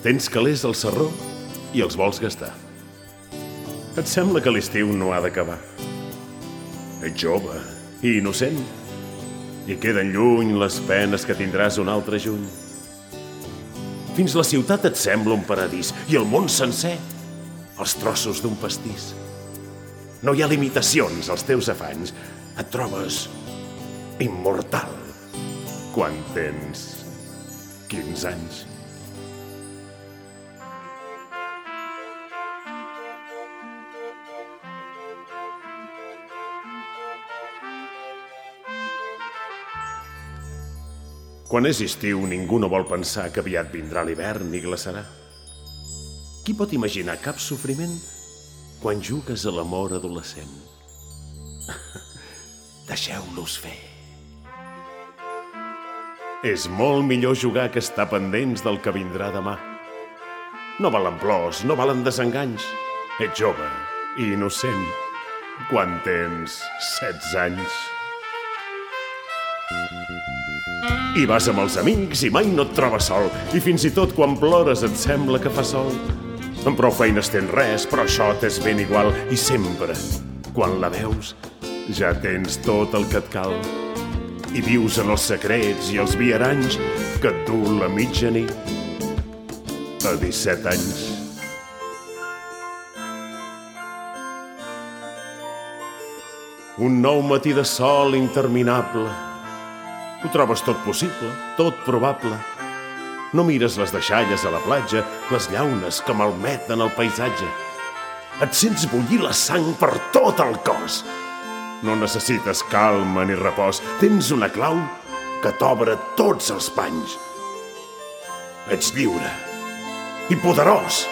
Tens calés al serró i els vols gastar. Et sembla que l'estiu no ha d'acabar. Ets jove i innocent. I queden lluny les penes que tindràs un altre juny. Fins la ciutat et sembla un paradís i el món sencer els trossos d'un pastís. No hi ha limitacions als teus afanys. Et trobes immortal quan tens 15 anys. Quan és estiu, ningú no vol pensar que aviat vindrà l'hivern i glaçarà. Qui pot imaginar cap sofriment quan jugues a l'amor adolescent? Deixeu-los fer. És molt millor jugar que estar pendents del que vindrà demà. No valen plors, no valen desenganys. Ets jove i innocent quan tens 16 anys. I vas amb els amics i mai no et trobes sol. I fins i tot quan plores et sembla que fa sol. Amb prou feines tens res, però això t'és ben igual. I sempre, quan la veus, ja tens tot el que et cal. I vius en els secrets i els viaranys que et du la mitjanit a 17 anys. Un nou matí de sol interminable. Ho trobes tot possible, tot probable. No mires les deixalles a la platja, les llaunes que malmeten el paisatge. Et sents bullir la sang per tot el cos. No necessites calma ni repòs. Tens una clau que t'obre tots els panys. Ets lliure i poderós.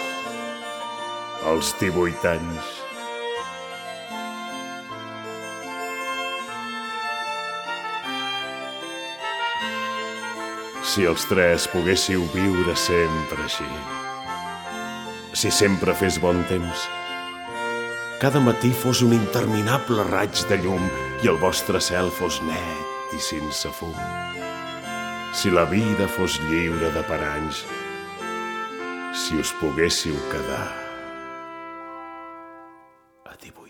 Als 18 anys. Si els tres poguéssiu viure sempre així. Si sempre fes bon temps. Cada matí fos un interminable raig de llum i el vostre cel fos net i sense fum. Si la vida fos lliure de paranys, si us poguéssiu quedar a 18